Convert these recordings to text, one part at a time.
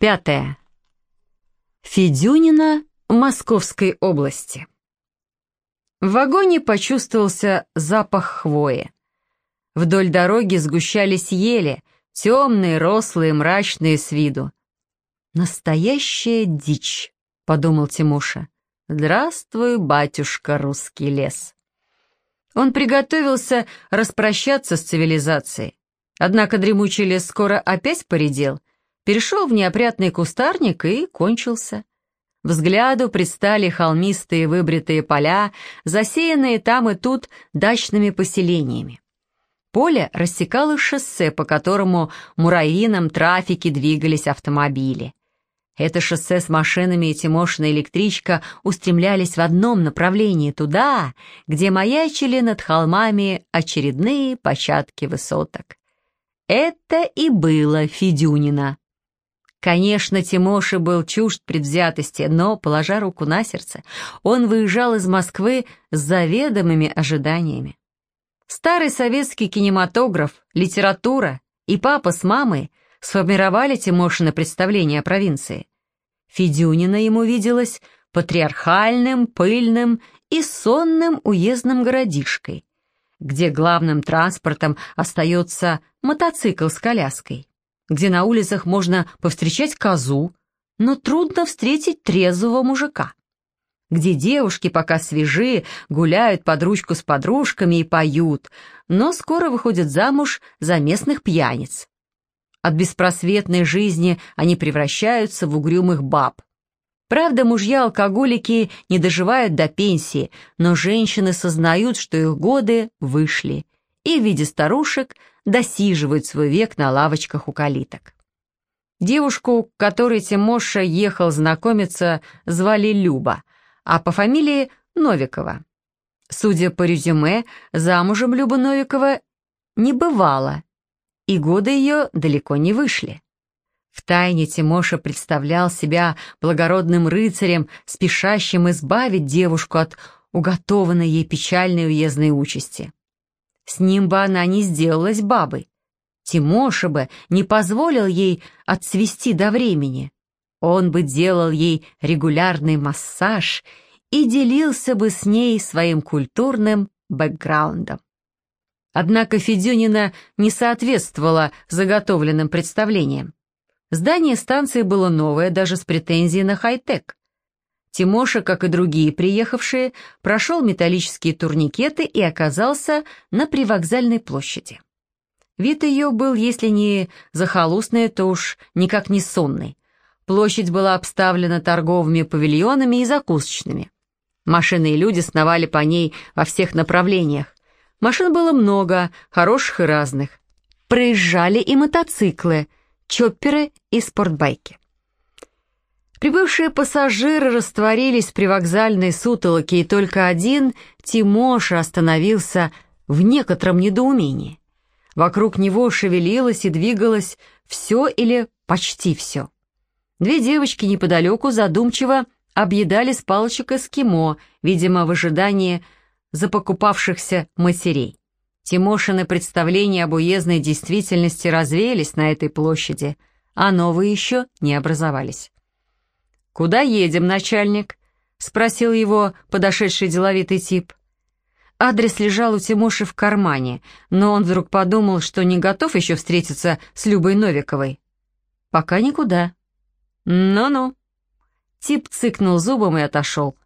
Пятое. Федюнина Московской области. В вагоне почувствовался запах хвои. Вдоль дороги сгущались ели, темные, рослые, мрачные с виду. «Настоящая дичь», — подумал Тимуша. «Здравствуй, батюшка, русский лес». Он приготовился распрощаться с цивилизацией. Однако дремучий лес скоро опять поредел, перешел в неопрятный кустарник и кончился. Взгляду предстали холмистые выбритые поля, засеянные там и тут дачными поселениями. Поле рассекало шоссе, по которому муравьином трафике двигались автомобили. Это шоссе с машинами и Тимошина электричка устремлялись в одном направлении туда, где маячили над холмами очередные початки высоток. Это и было Федюнина. Конечно, Тимоша был чужд предвзятости, но, положа руку на сердце, он выезжал из Москвы с заведомыми ожиданиями. Старый советский кинематограф, литература и папа с мамой сформировали Тимошина представление о провинции. Федюнина ему виделась патриархальным, пыльным и сонным уездным городишкой, где главным транспортом остается мотоцикл с коляской где на улицах можно повстречать козу, но трудно встретить трезвого мужика, где девушки, пока свежие, гуляют под ручку с подружками и поют, но скоро выходят замуж за местных пьяниц. От беспросветной жизни они превращаются в угрюмых баб. Правда, мужья-алкоголики не доживают до пенсии, но женщины сознают, что их годы вышли, и в виде старушек досиживают свой век на лавочках у калиток. Девушку, к которой Тимоша ехал знакомиться, звали Люба, а по фамилии Новикова. Судя по резюме, замужем Люба Новикова не бывала, и годы ее далеко не вышли. Втайне Тимоша представлял себя благородным рыцарем, спешащим избавить девушку от уготованной ей печальной уездной участи. С ним бы она не сделалась бабой. Тимоша бы не позволил ей отцвести до времени. Он бы делал ей регулярный массаж и делился бы с ней своим культурным бэкграундом. Однако Федюнина не соответствовала заготовленным представлениям. Здание станции было новое, даже с претензией на хай-тек. Тимоша, как и другие приехавшие, прошел металлические турникеты и оказался на привокзальной площади. Вид ее был, если не захолустный, то уж никак не сонный. Площадь была обставлена торговыми павильонами и закусочными. Машины и люди сновали по ней во всех направлениях. Машин было много, хороших и разных. Проезжали и мотоциклы, чопперы и спортбайки. Прибывшие пассажиры растворились при вокзальной сутолоке, и только один, Тимоша, остановился в некотором недоумении. Вокруг него шевелилось и двигалось все или почти все. Две девочки неподалеку задумчиво объедали с палочек эскимо, видимо, в ожидании запокупавшихся матерей. Тимошины представления об уездной действительности развеялись на этой площади, а новые еще не образовались. «Куда едем, начальник?» — спросил его подошедший деловитый тип. Адрес лежал у Тимоши в кармане, но он вдруг подумал, что не готов еще встретиться с Любой Новиковой. «Пока никуда». «Ну-ну». Тип цыкнул зубом и отошел.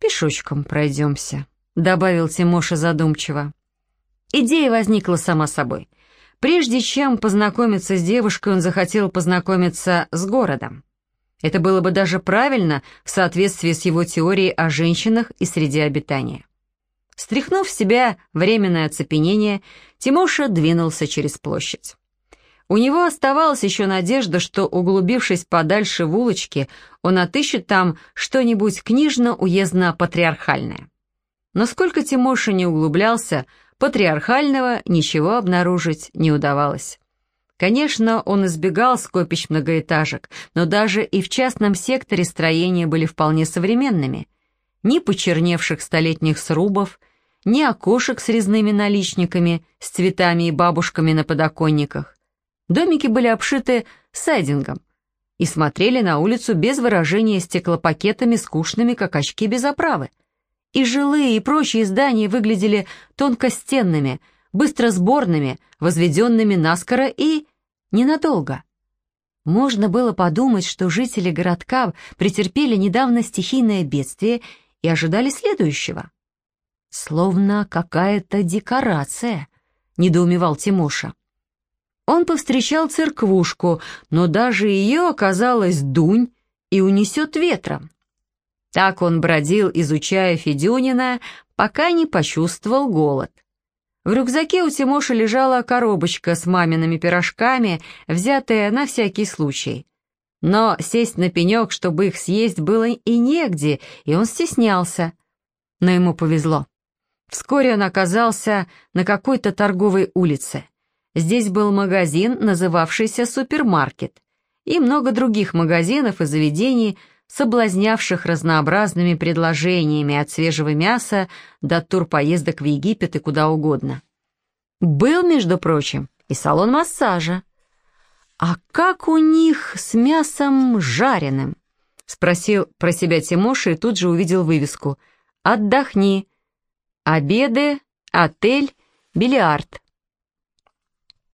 «Пешочком пройдемся», — добавил Тимоша задумчиво. Идея возникла сама собой. Прежде чем познакомиться с девушкой, он захотел познакомиться с городом. Это было бы даже правильно в соответствии с его теорией о женщинах и среде обитания. Стряхнув в себя временное оцепенение, Тимоша двинулся через площадь. У него оставалась еще надежда, что, углубившись подальше в улочке, он отыщет там что-нибудь книжно-уездно-патриархальное. Но сколько Тимоша не углублялся, патриархального ничего обнаружить не удавалось. Конечно, он избегал скопищ многоэтажек, но даже и в частном секторе строения были вполне современными. Ни почерневших столетних срубов, ни окошек с резными наличниками, с цветами и бабушками на подоконниках. Домики были обшиты сайдингом, и смотрели на улицу без выражения стеклопакетами, скучными, как очки без оправы. И жилые, и прочие здания выглядели тонкостенными, быстросборными, возведенными наскоро и ненадолго. Можно было подумать, что жители городка претерпели недавно стихийное бедствие и ожидали следующего. «Словно какая-то декорация», — недоумевал Тимоша. Он повстречал церквушку, но даже ее оказалось дунь и унесет ветром. Так он бродил, изучая Федюнина, пока не почувствовал голод. В рюкзаке у Тимоши лежала коробочка с мамиными пирожками, взятая на всякий случай. Но сесть на пенек, чтобы их съесть, было и негде, и он стеснялся. Но ему повезло. Вскоре он оказался на какой-то торговой улице. Здесь был магазин, называвшийся «Супермаркет», и много других магазинов и заведений, соблазнявших разнообразными предложениями от свежего мяса до турпоездок в Египет и куда угодно. Был, между прочим, и салон массажа. «А как у них с мясом жареным?» — спросил про себя Тимоша и тут же увидел вывеску. «Отдохни. Обеды, отель, бильярд».